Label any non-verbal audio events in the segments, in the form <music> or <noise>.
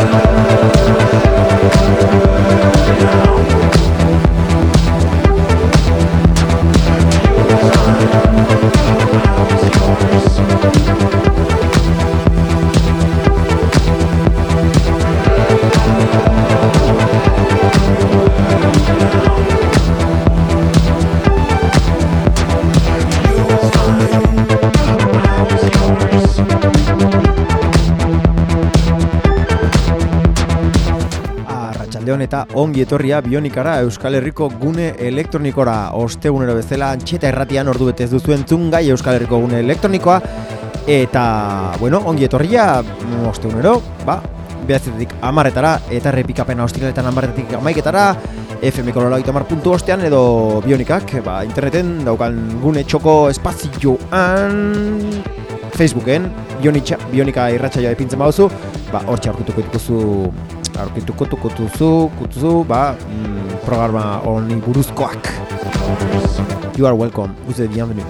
eta ongi etorria bionikara Euskal Herriko gune elektronikora. Ostegunero bezala antxeta erratian ordu betez duzuen gai Euskal Herriko gune elektronikoa. Eta, bueno, ongi etorria ostegunero, ba, behatzetetik amaretara eta repikapena ostiraletan amaretetik amaiketara FM Kolora puntu ostean edo bionikak, ba, interneten daukan gune txoko espazioan Facebooken, bionika, bionika irratxaioa epintzen bauzu, ba, hor txarkutuko dituzu aurkituko tukutuzu, kutuzu, ba, mm, programa honi buruzkoak. You are welcome, uze bienvenu.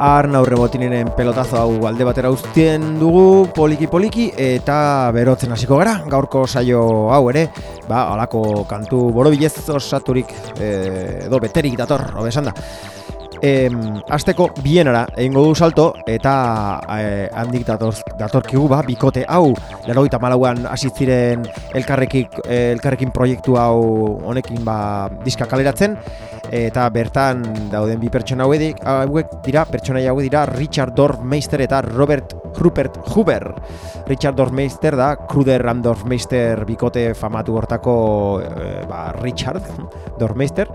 Arna urre botinenen pelotazo hau alde batera ustien dugu poliki-poliki eta berotzen hasiko gara, gaurko saio hau ere, ba, alako kantu borobilez osaturik e, edo beterik dator, hobesan da eh, azteko bienara egingo du salto eta eh, handik datorkigu ba, bikote hau lero eta malauan asiziren elkarrekin, eh, elkarrekin proiektu hau honekin ba, diska kaleratzen eta bertan dauden bi pertsona hauek hauek dira pertsona hauek dira Richard Dorfmeister eta Robert Rupert Huber. Richard Dorfmeister da Kruder and Dorfmeister bikote famatu hortako eh, ba, Richard Dorfmeister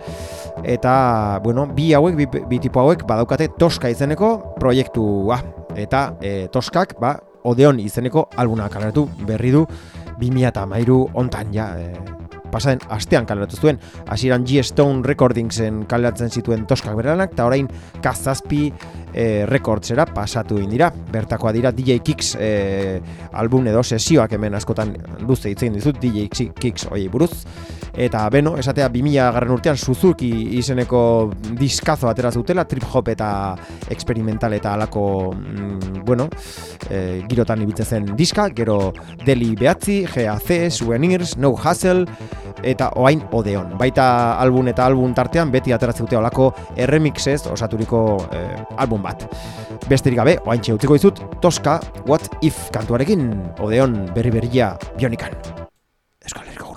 eta bueno, bi hauek bi, bi tipo hauek badaukate Toska izeneko proiektua eta e, Toskak ba Odeon izeneko albuna kaleratu berri du 2013 hontan ja e, pasaden astean kaleratu zuen. Hasieran G Stone Recordingsen kaleratzen zituen Toskak beranak eta orain Kazazpi e, Recordsera pasatu indira bertakoa dira DJ Kicks e, album edo sesioak hemen askotan luze hitzein dizut DJ Kicks hoiei buruz eta beno, esatea 2000 garren urtean Suzuki izeneko diskazo atera zutela, trip hop eta experimental eta alako mm, bueno, e, girotan ibitzen zen diska, gero Deli Behatzi, GAC, Souvenirs, No Hustle eta oain Odeon. Baita album eta album tartean beti atera zutela alako remixez osaturiko e, album bat. Besterik gabe, oain utziko dizut, Toska, What If kantuarekin, Odeon berri berria bionikan. Eskaleriko gure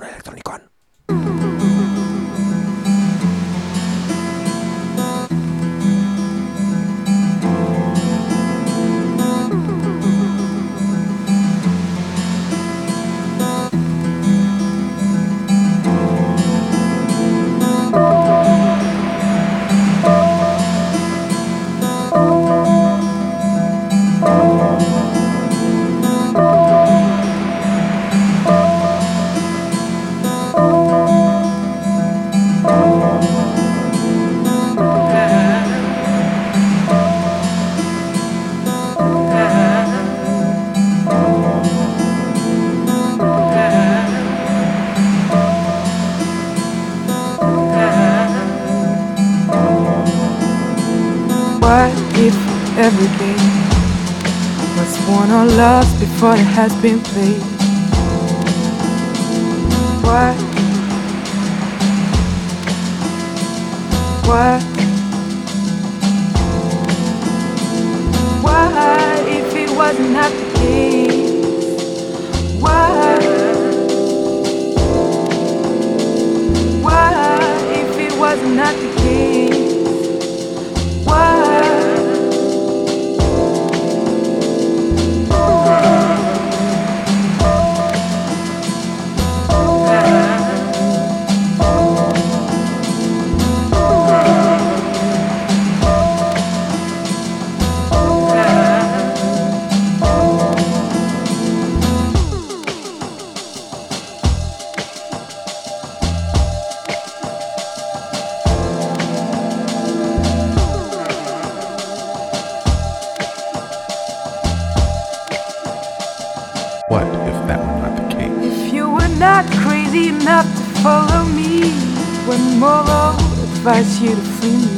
every game was won or lost before it has been played? What? What? What if it wasn't that the case? What? What if it wasn't that the case? What? Advise you to flee me.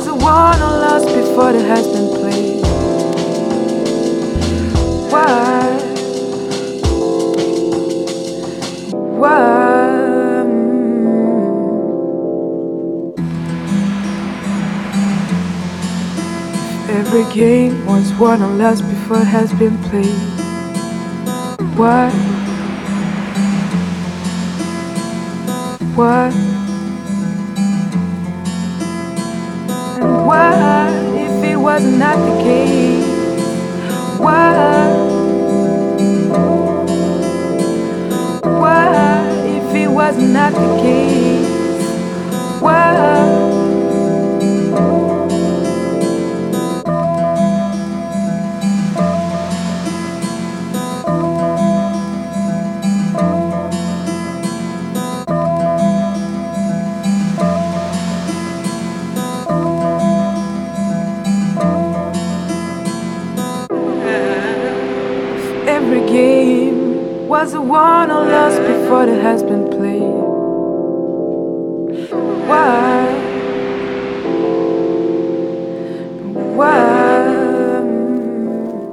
was a won or lost before it has been played? Why? What? Mm. Every game was won or lost before it has been played. What? What? What if it was not the case? What? What if it was not the case? What? Game was a won or lost before it has been played. Why?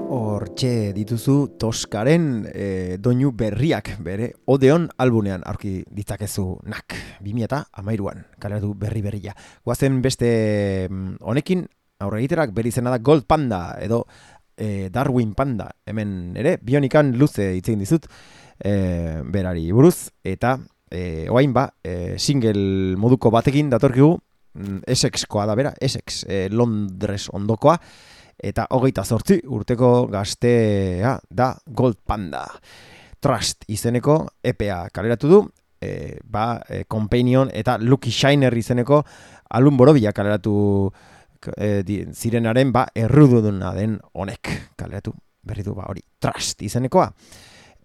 Hortxe dituzu Toskaren e, doinu berriak bere Odeon albunean aurki ditzakezu nak 2013an kaleratu berri berria. Goazen beste mm, honekin aurre egiterak bere izena da Gold Panda edo e, Darwin Panda hemen ere bionikan luze hitz egin dizut e, berari buruz eta e, oain ba e, single moduko batekin datorkigu mm, Essexkoa da bera, Essex, e, Londres ondokoa eta hogeita zortzi urteko gaztea da Gold Panda. Trust izeneko EPA kaleratu du, e, ba, e, Companion eta Lucky Shiner izeneko alun borobila kaleratu e, di, zirenaren ba, errududuna den honek kaleratu berri du ba, hori Trust izenekoa.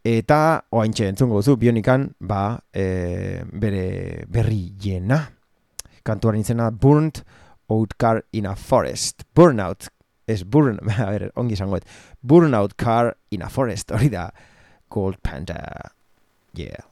Eta oaintxe entzungo duzu bionikan ba, e, bere berri jena. Kantuaren izena Burnt Out Car in a Forest. Burnout es burn, <laughs> a ver, ongi esangoet. Burnout Car in a Forest, hori da Gold Panda. Yeah.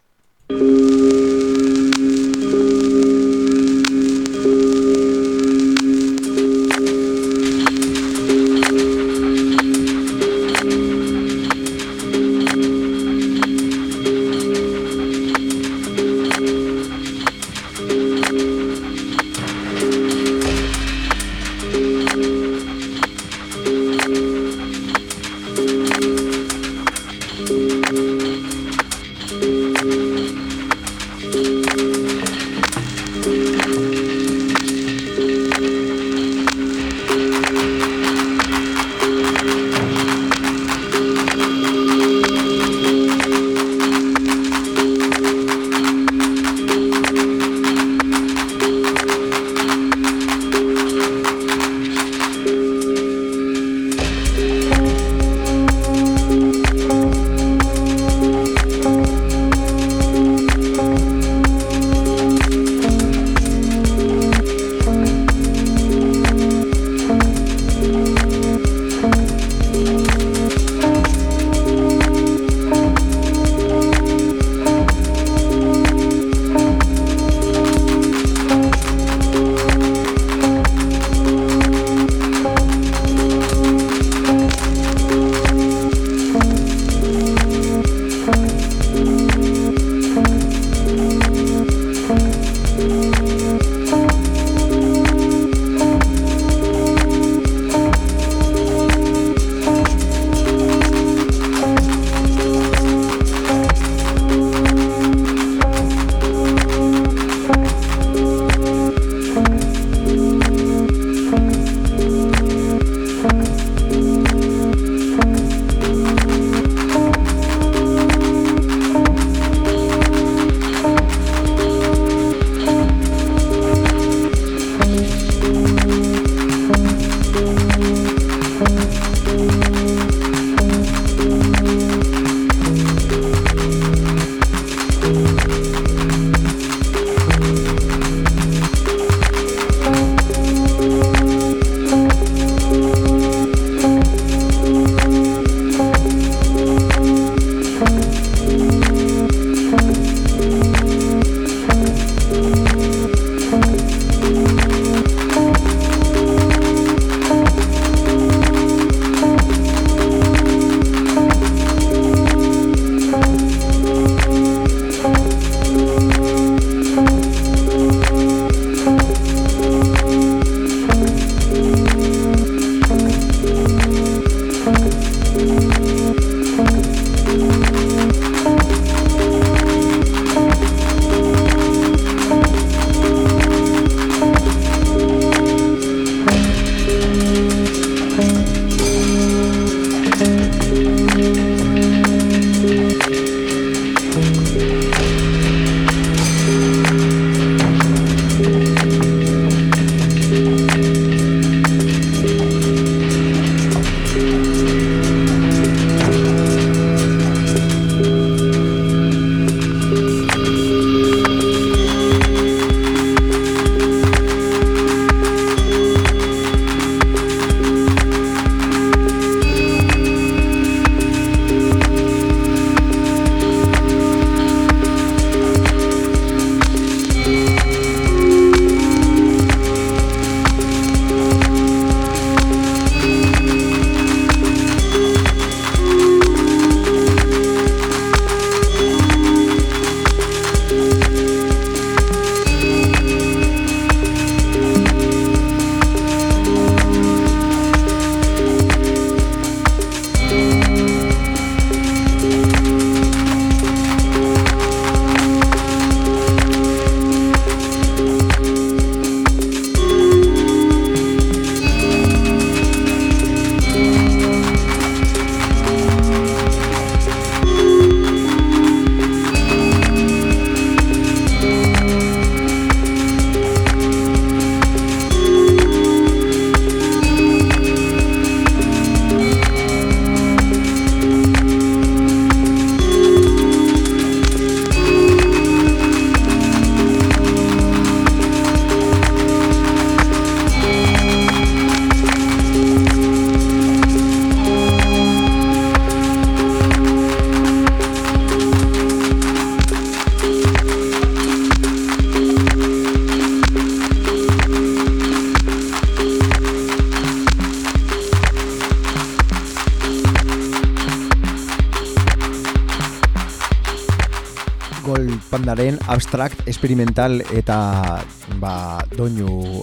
Gold Pandaren abstract, experimental eta ba, doinu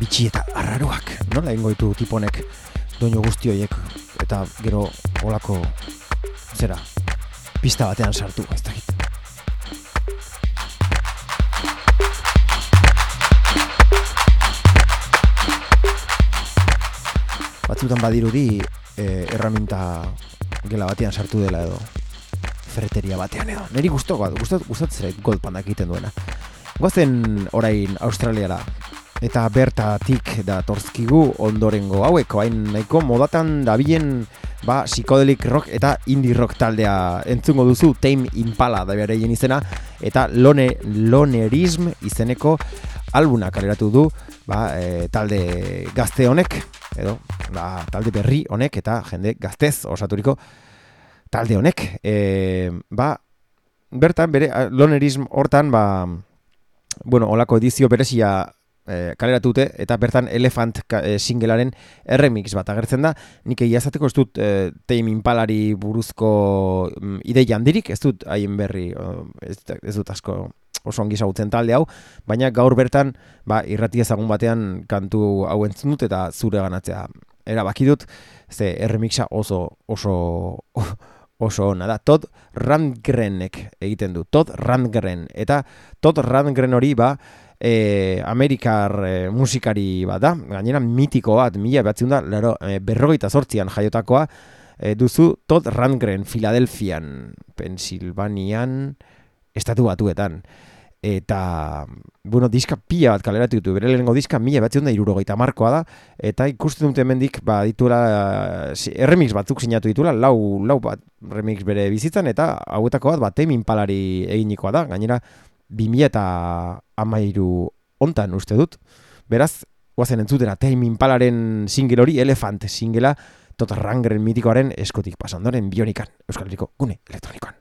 bitxi eta arraroak. Nola egingo ditu tiponek doinu guzti horiek eta gero olako zera pista batean sartu, ez dakit. Batzutan badirudi eh, erraminta gela batean sartu dela edo ferreteria batean edo. Neri guztu, gustat, gustatzen zait gold pandak egiten duena. Goazen orain Australiara eta bertatik da torzkigu ondorengo hauek, hain nahiko modatan dabilen ba, psikodelik rock eta indie rock taldea entzungo duzu Tame Impala da bereien izena eta Lone, Lonerism izeneko albuna kaleratu du ba, e, talde gazte honek edo ba, talde berri honek eta jende gaztez osaturiko talde honek e, ba, bertan bere lonerism hortan ba, bueno, olako edizio berezia e, kaleratute eta bertan Elefant e, singelaren remix bat agertzen da. Nik egia ez dut e, Tame Impalari buruzko mm, idei handirik, ez dut haien berri, ez, ez dut asko oso ongi zagutzen talde hau, baina gaur bertan ba, irrati ezagun batean kantu hau entzun dut eta zure ganatzea erabaki dut, ze erremixa oso oso oso ona da. Todd Randgrenek egiten du. Todd Randgren. Eta Todd Randgren hori ba, e, Amerikar e, musikari bat da, gainera mitiko bat, mila batzen da, lero, e, berrogeita sortzian jaiotakoa, e, duzu Todd Rundgren, Filadelfian, Pensilvanian, estatu batuetan. Eta, bueno, diska pila bat kaleratu ditu, bere lehenengo diska mila batzen da irurogeita markoa da, eta ikusten dute hemendik ba, ditura, remix batzuk sinatu ditula, lau, lau bat remix bere bizitzan, eta hauetako bat, bat temin palari eginikoa da, gainera, 2000 eta amairu ontan uste dut. Beraz, guazen entzutera, Tame Impalaren single hori, Elefant singela, tota rangren mitikoaren eskotik pasandoren bionikan, Euskal Herriko gune elektronikoan.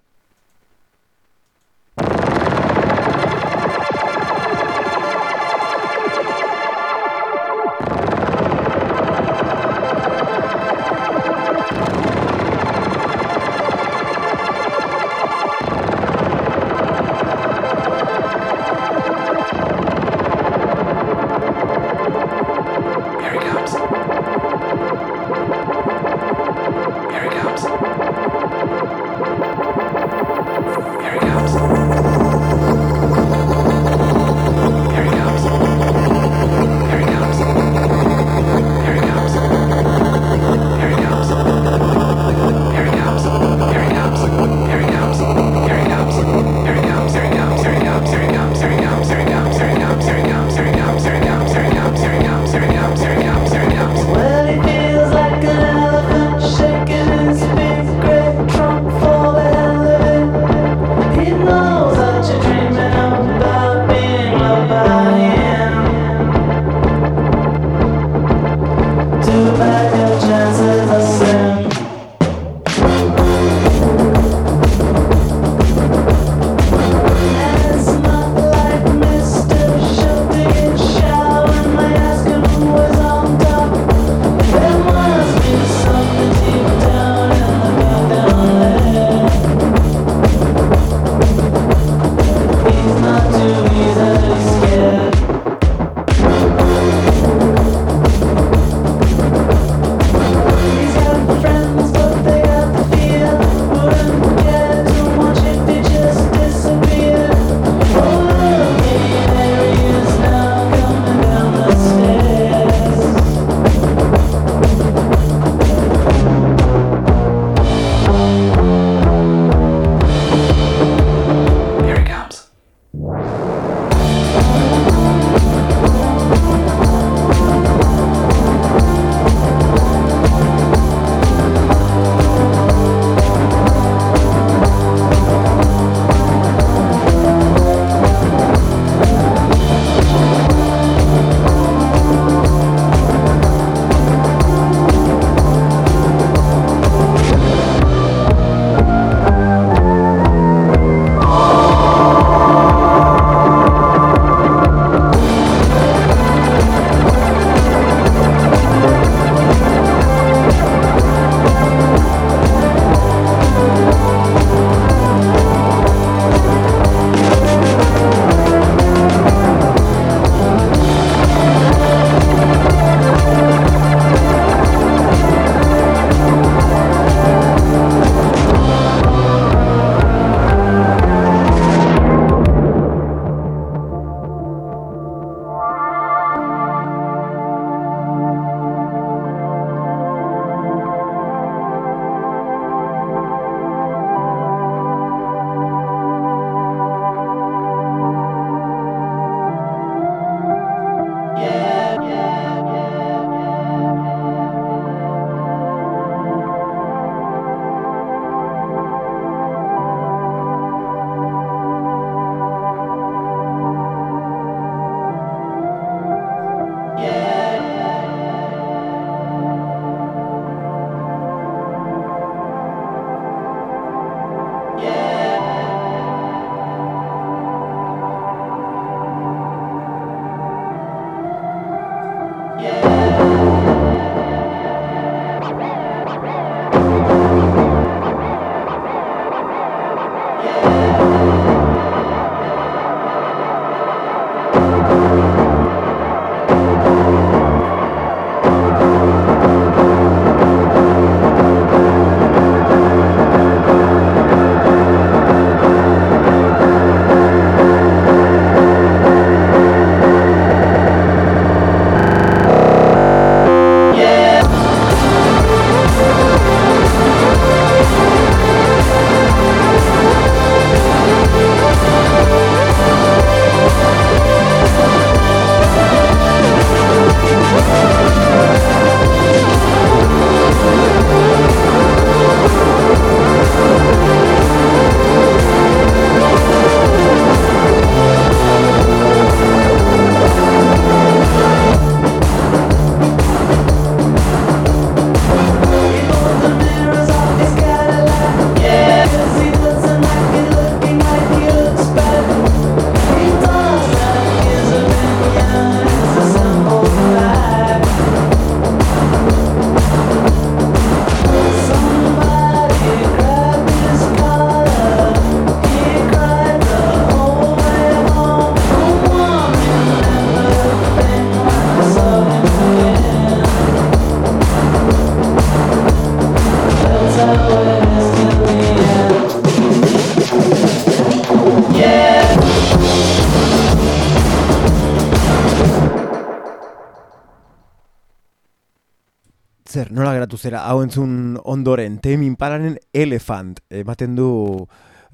Zera, hau entzun ondoren, Tame Impalanen Elephant, ematen du,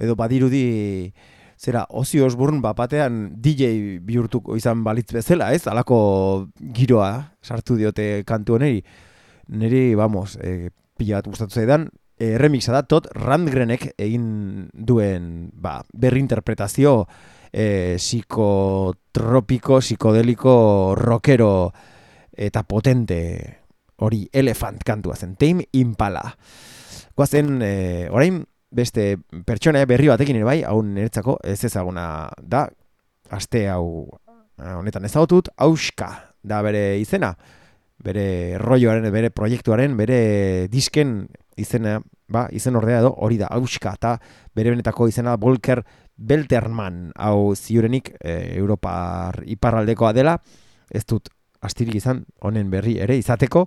edo badirudi, zera, Ozzy Osbourne bapatean DJ bihurtuko izan balitz bezala, ez? Alako giroa sartu diote kantu honeri. Neri, vamos, e, pila bat gustatu zaidan, e, remixa da, tot Randgrenek egin duen ba, berri interpretazio e, psikotropiko, psikodeliko, rockero eta potente hori elefant kantua zen, Tame Impala. Guazen, e, orain, beste pertsona berri batekin ere bai, hau niretzako ez ezaguna da, aste hau eh, honetan ezagutut, hauska da bere izena, bere rolloaren, bere proiektuaren, bere disken izena, ba, izen ordea edo hori da, hauska, eta bere benetako izena Volker Belterman, hau ziurenik e, Europar iparraldekoa dela, ez dut astirik izan, honen berri ere izateko,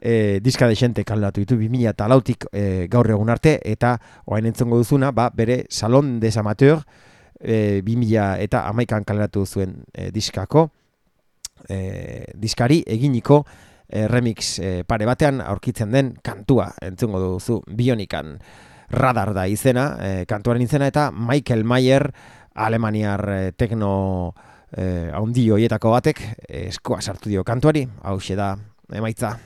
e, diska desente kaldatu ditu 2000 eta lautik e, gaur egun arte, eta oain entzongo duzuna, ba, bere Salon des Amateur e, 2000 eta amaikan kaldatu zuen e, diskako, e, diskari eginiko e, remix e, pare batean aurkitzen den kantua. Entzongo duzu bionikan radar da izena, e, kantuaren izena, eta Michael Mayer, alemaniar e, tekno eh, haundi hoietako batek eskoa sartu dio kantuari, hau da emaitza.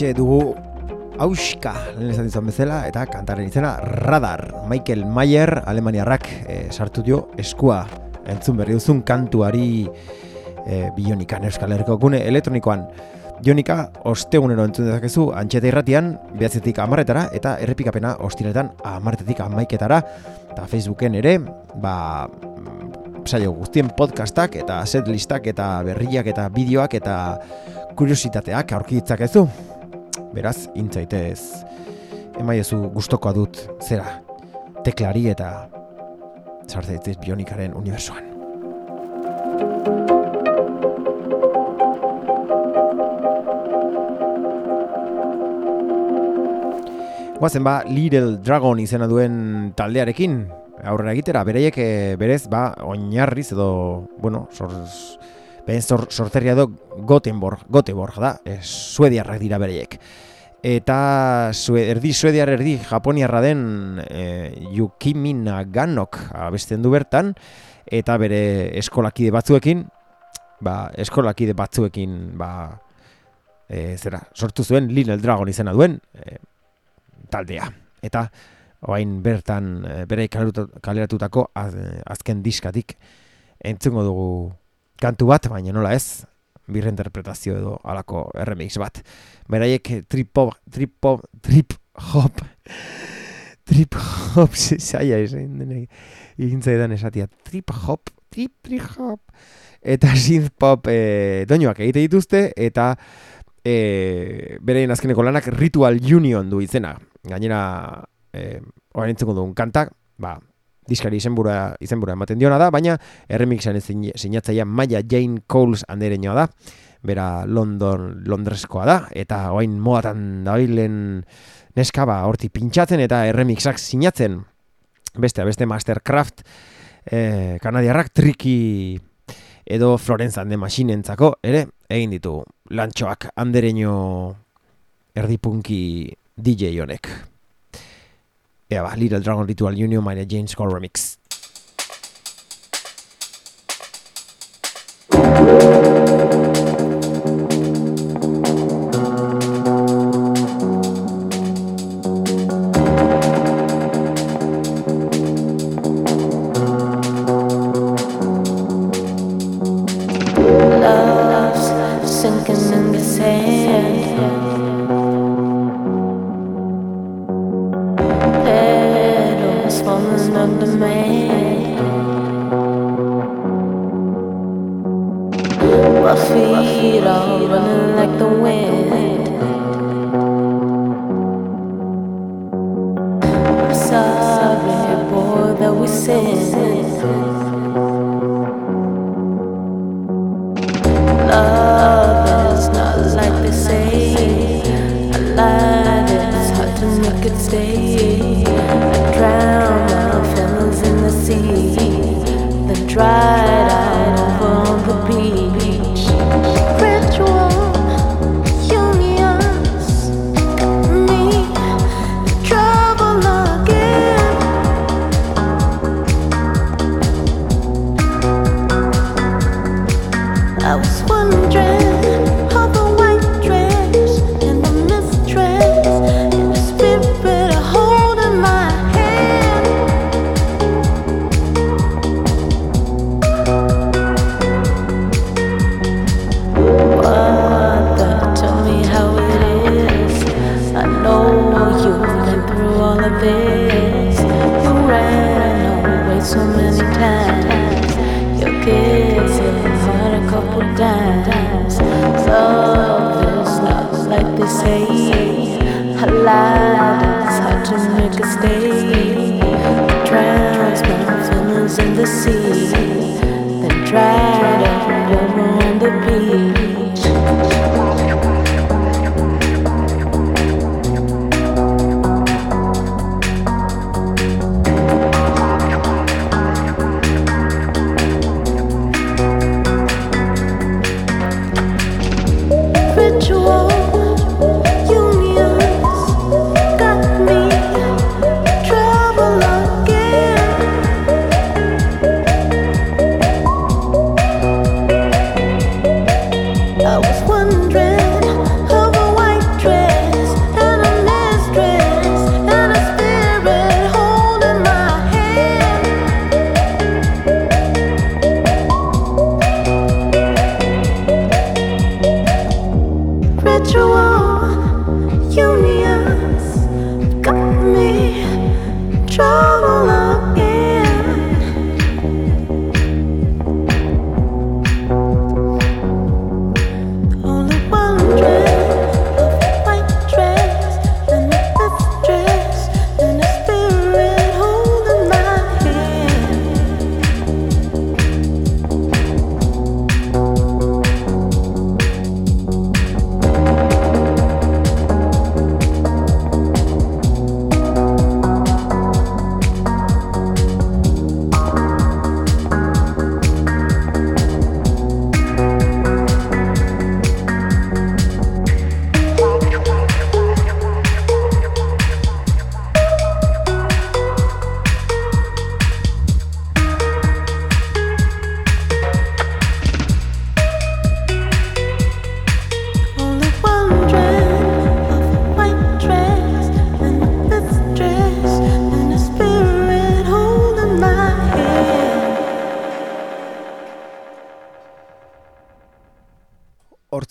Hementxe dugu Auska, lehen esan dizan bezala, eta kantaren izena Radar. Michael Mayer, Alemaniarrak, e, sartu dio eskua entzun berri duzun kantuari e, bionikan Euskal Herriko gune elektronikoan. Bionika, ostegunero entzun dezakezu, antxeta irratian, behatzetik amarretara, eta errepikapena ostiretan amartetik amaiketara, eta Facebooken ere, ba, saio guztien podcastak eta setlistak eta berriak eta bideoak eta kuriositateak aurki ditzakezu. Beraz, intzaitez emaiezu gustokoa dut zera teklari eta sartzeitez bionikaren unibersoan. Guazen ba, Little Dragon izena duen taldearekin, aurrera egitera, bereiek e, berez, ba, oinarriz edo, bueno, sor, behen sor, sorterria edo Gotenborg, Goteborg da, e, suediarrak dira bereiek. Eta sue, erdi suediar erdi japoniarra den e, Yukimi Naganok abesten du bertan, eta bere eskolakide batzuekin, ba, eskolakide batzuekin, ba, e, zera, sortu zuen Little Dragon izena duen e, taldea. Eta oain bertan bere kaleratutako az, azken diskatik entzungo dugu kantu bat, baina nola ez, birreinterpretazio edo alako remix bat. Beraiek trip hop, trip hop, trip hop, <laughs> trip hop, zaila <laughs> egin zaidan esatia, trip hop, trip, trip hop, eta <laughs> synth pop e, doinoak egite dituzte, eta e, berein azkeneko lanak Ritual Union du izena. Gainera, e, orain entzuko dugun kantak, ba, diskari izenbura, izenbura ematen diona da, baina erremixan sinatzaia Maya Jane Coles andereñoa da, bera London, Londreskoa da, eta oain modatan da neska ba, horti pintxatzen eta erremixak sinatzen, beste, beste Mastercraft, eh, kanadiarrak triki edo Florence and the Machineentzako, ere, egin ditu lantxoak andereño erdipunki DJ honek. Ea ba, Little Dragon Ritual Union, Maria James Cole Remix.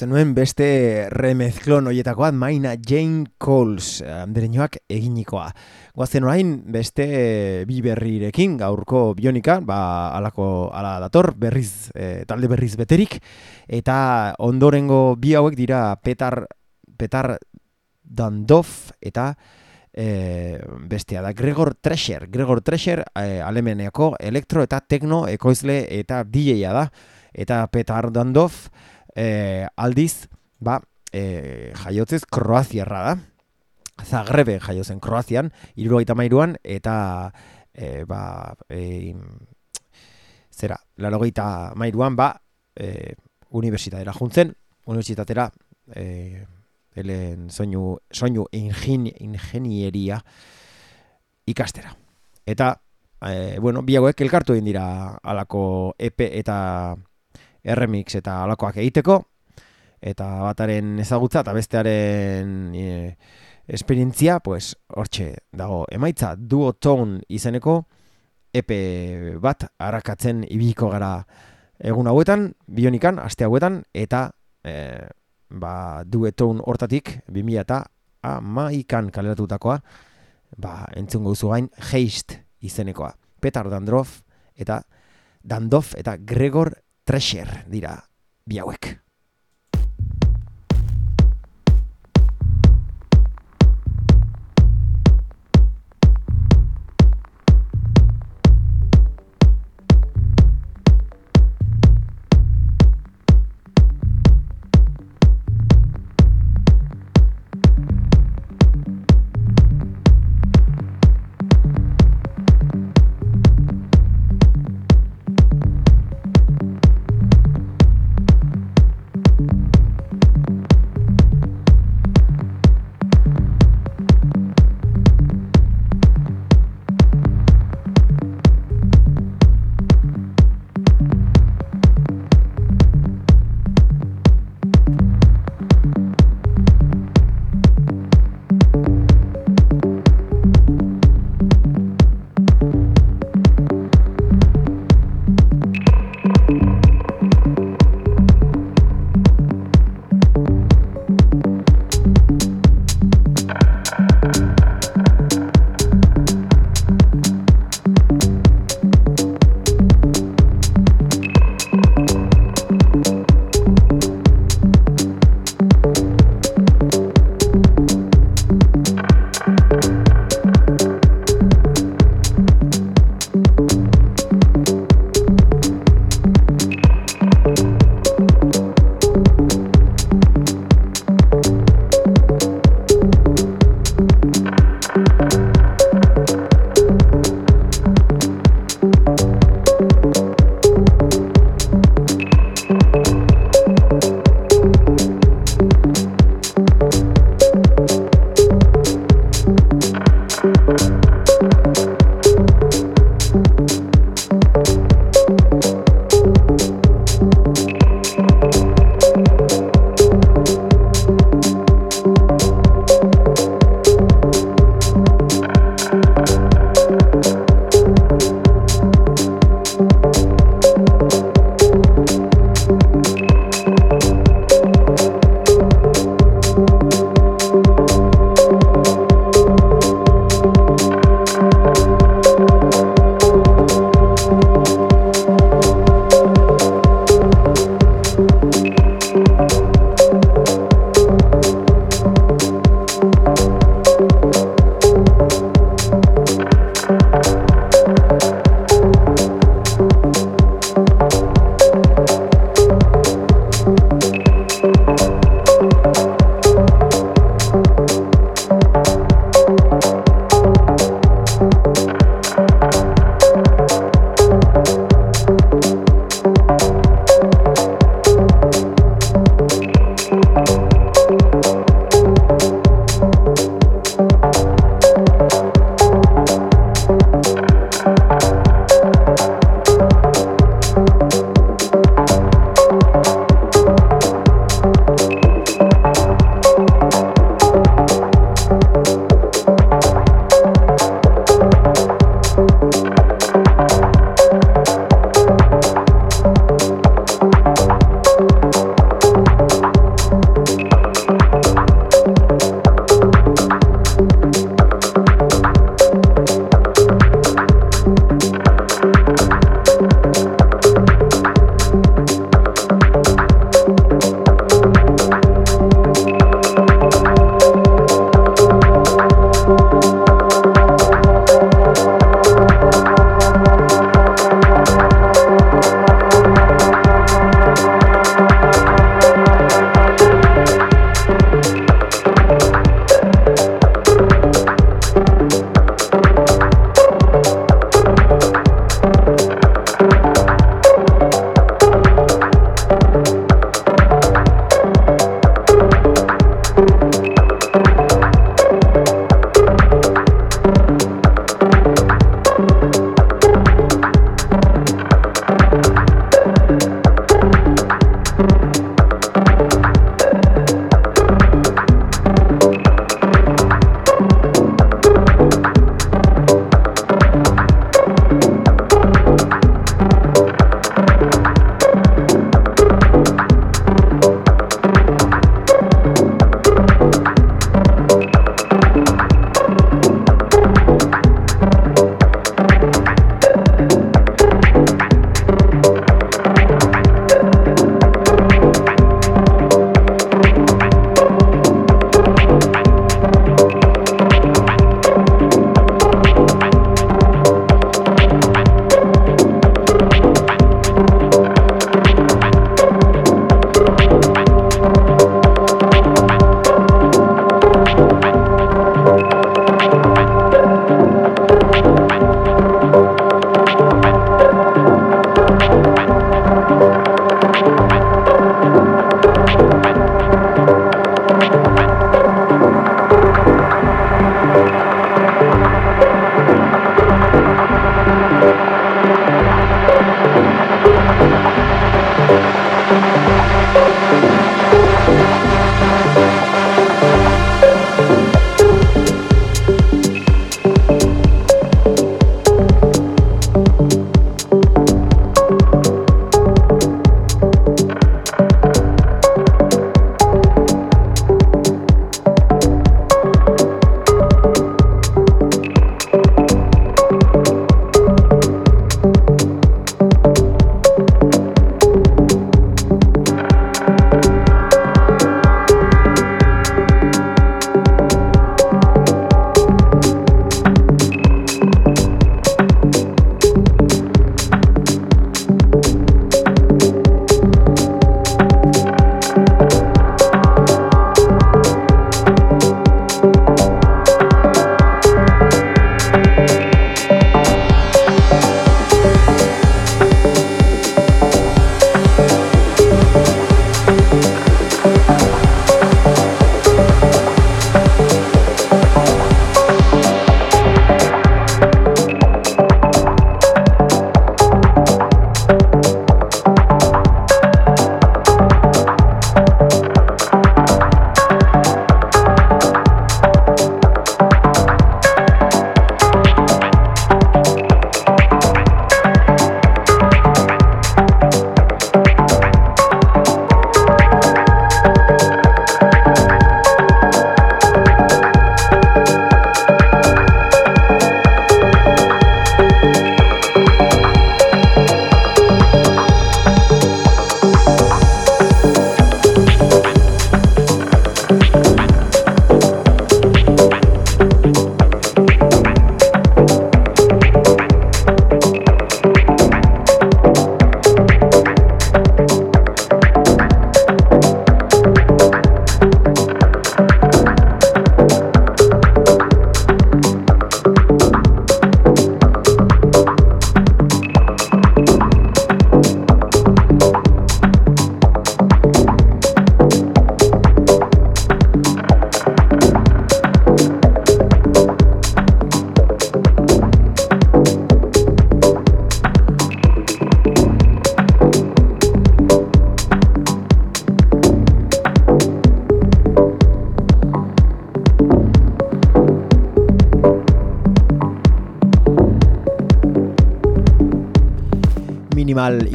Horte nuen beste remezklon hoietako bat, maina Jane Coles andereñoak eginikoa. Guazen orain beste bi berrirekin gaurko bionika, ba alako ala dator, berriz, eh, talde berriz beterik, eta ondorengo bi hauek dira Petar, Petar Dandov eta e, bestea da Gregor Tresher. Gregor Tresher e, alemeneako elektro eta tekno ekoizle eta DJ-a da. Eta Petar Dandov e, aldiz, ba, e, jaiotzez Kroaziarra da. Zagrebe jaiozen Kroazian, irurogeita mairuan, eta e, ba, e, zera, larogeita mairuan, ba, e, universitatera juntzen, universitatera e, helen soinu, soinu ingin, ingenieria ikastera. Eta, e, bueno, bi hauek elkartu egin dira alako EP eta remix eta alakoak egiteko, eta bataren ezagutza eta bestearen e, esperientzia, pues, hortxe dago emaitza duotone izeneko EP bat arakatzen ibiko gara egun hauetan, bionikan, aste hauetan, eta e, ba, duetone hortatik, 2000 eta amaikan kaleratutakoa, ba, entzungo duzu gain, Heist izenekoa. Petar Dandrov eta Dandov eta Gregor Tresher dira bi hauek.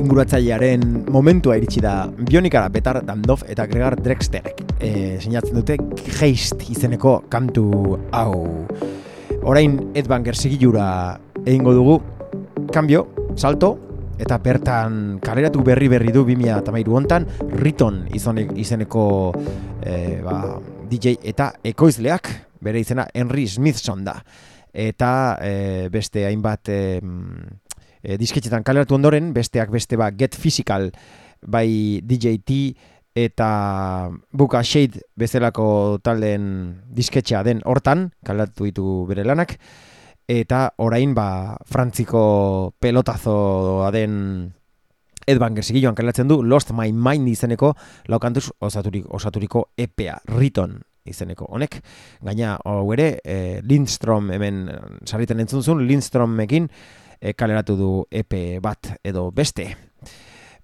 Inguratzailearen momentua iritsi da Bionikara Betar Dandof eta Gregar Drexterek. E, sinatzen dute Geist izeneko kantu hau. Orain Ed Banger sigilura egingo dugu. Kambio, salto eta bertan kaleratu berri berri du 2013 hontan Riton izonek, izeneko e, ba, DJ eta ekoizleak. Bere izena Henry Smithson da. Eta e, beste hainbat e, e, disketxetan kaleratu ondoren besteak beste ba Get Physical bai DJT eta Buka Shade bezalako taldeen disketxea den hortan kaleratu ditu bere lanak eta orain ba frantziko pelotazoa den Ed Banger sigilloan kalatzen du Lost My Mind izeneko laukantuz osaturik, osaturiko EPA, Riton izeneko honek. Gaina, hau ere, e, Lindstrom hemen sarriten entzun zuen, Lindstromekin kaleratu du EP bat edo beste.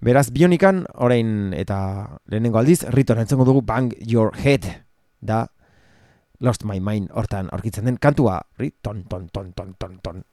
Beraz, bionikan, orain eta lehenengo aldiz, Riton entzungo dugu Bang Your Head da Lost My Mind hortan aurkitzen den kantua ri ton ton ton ton ton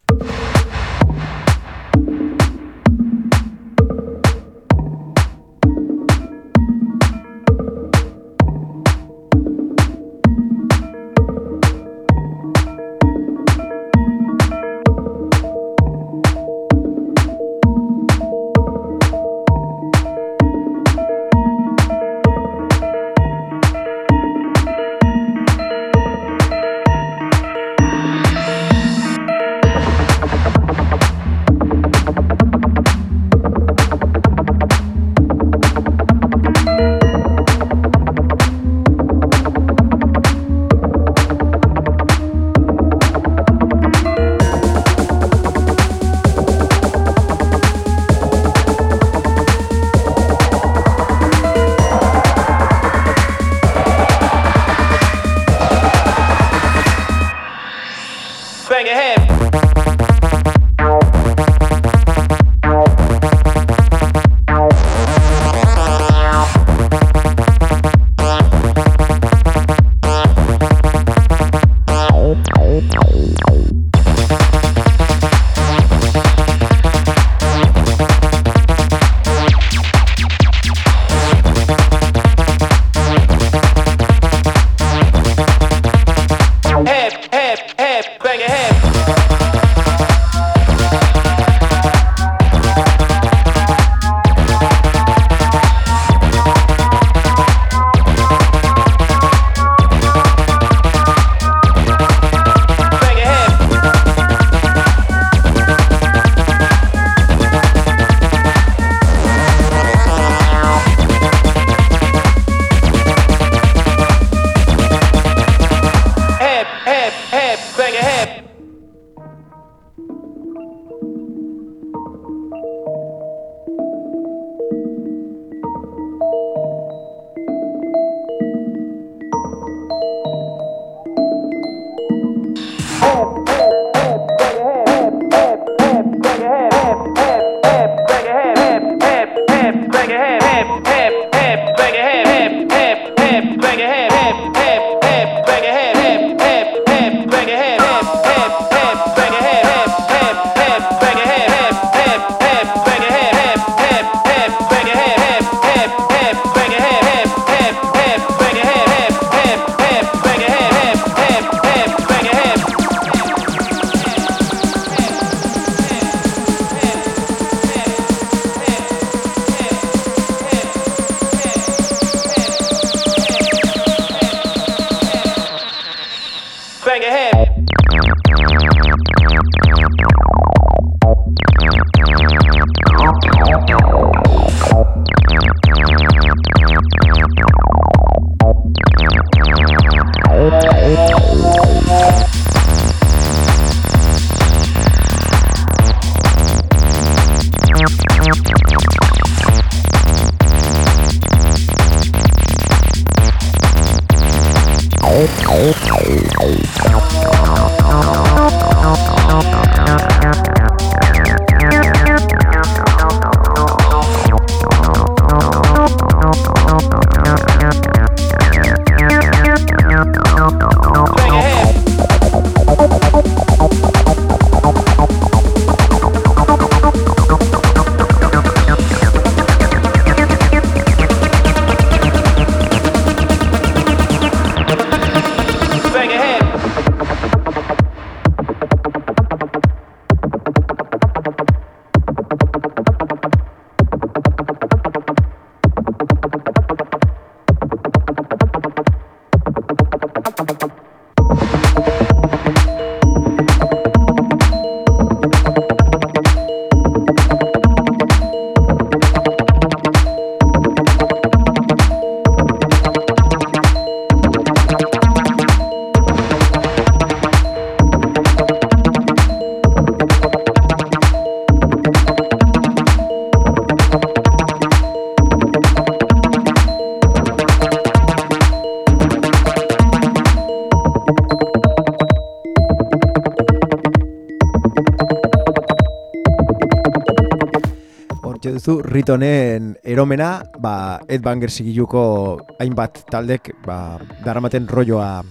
ritonen eromena, ba, Ed Banger sigiluko hainbat taldek, ba, daramaten rolloa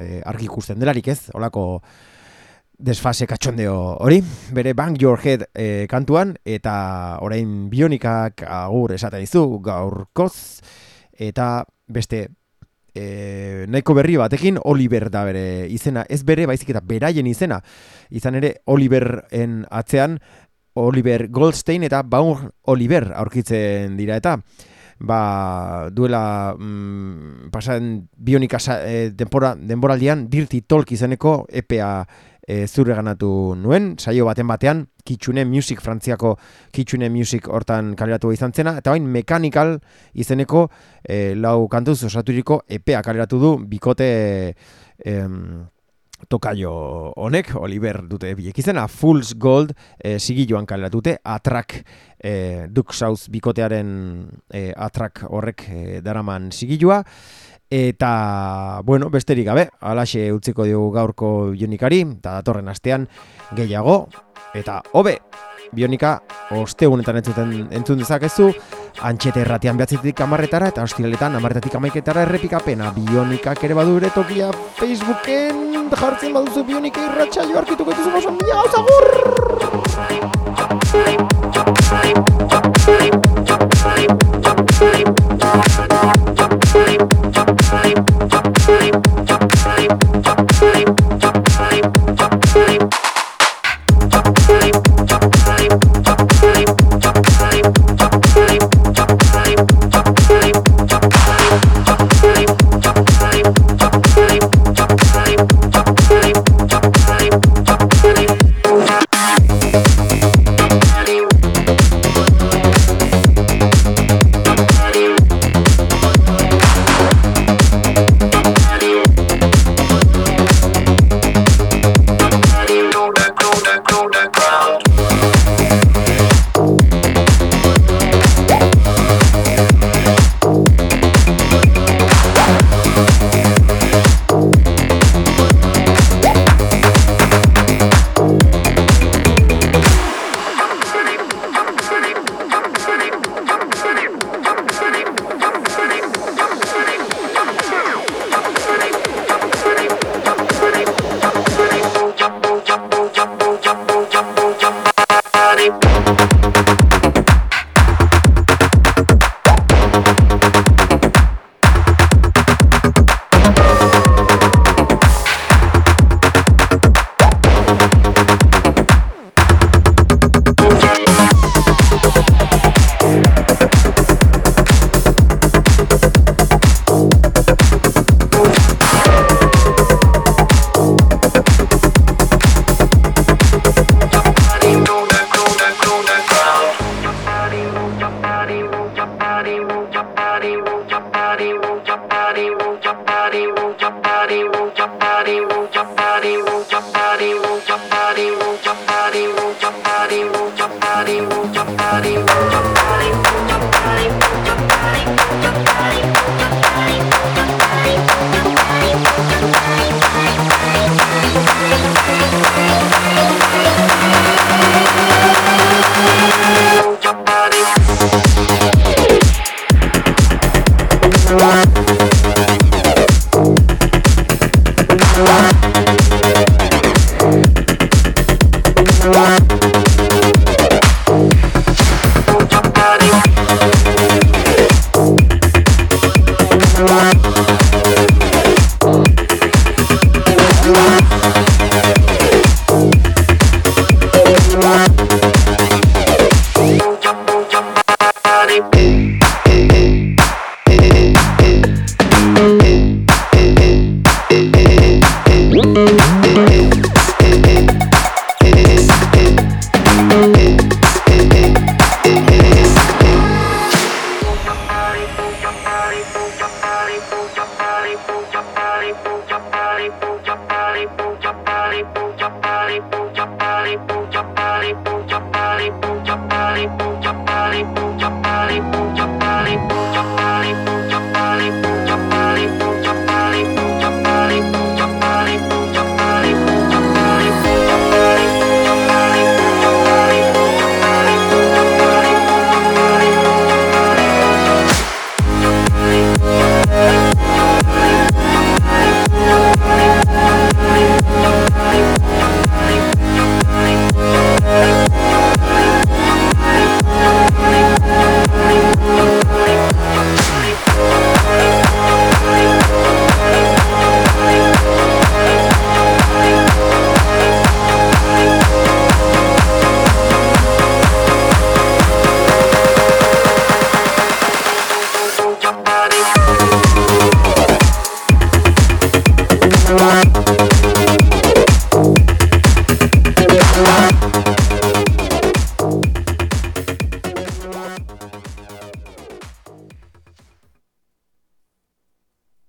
e, argi ikusten delarik ez, olako desfase katxondeo hori, bere Bang Your Head e, kantuan, eta orain bionikak agur esaten dizu gaurkoz, eta beste e, nahiko berri batekin Oliver da bere izena, ez bere baizik eta beraien izena, izan ere Oliveren atzean Oliver Goldstein eta Baun Oliver aurkitzen dira eta ba, duela mm, pasan bionika e, denbora, denboraldian Dirty Talk izeneko EPA e, zure ganatu nuen, saio baten batean Kitsune Music, frantziako Kitsune Music hortan kaleratu izan zena, eta bain Mechanical izeneko e, lau kantuz osaturiko EPA kaleratu du bikote em, tokaio honek, Oliver dute biek izena, Fool's Gold e, sigiloan kaleratu atrak e, Duke South bikotearen e, atrak horrek e, daraman sigilua, eta, bueno, besterik gabe, alaxe utziko diogu gaurko bionikari, eta datorren astean gehiago, eta hobe, bionika ostegunetan entzuten, entzun dezakezu, antxete erratian behatzetik amarretara, eta ostiraletan amarretatik amaiketara errepikapena, bionikak ere badu ere tokia Facebooken jartzen baduzu bionika irratxaio arkituko dituzu oso mila gauza agur! Thank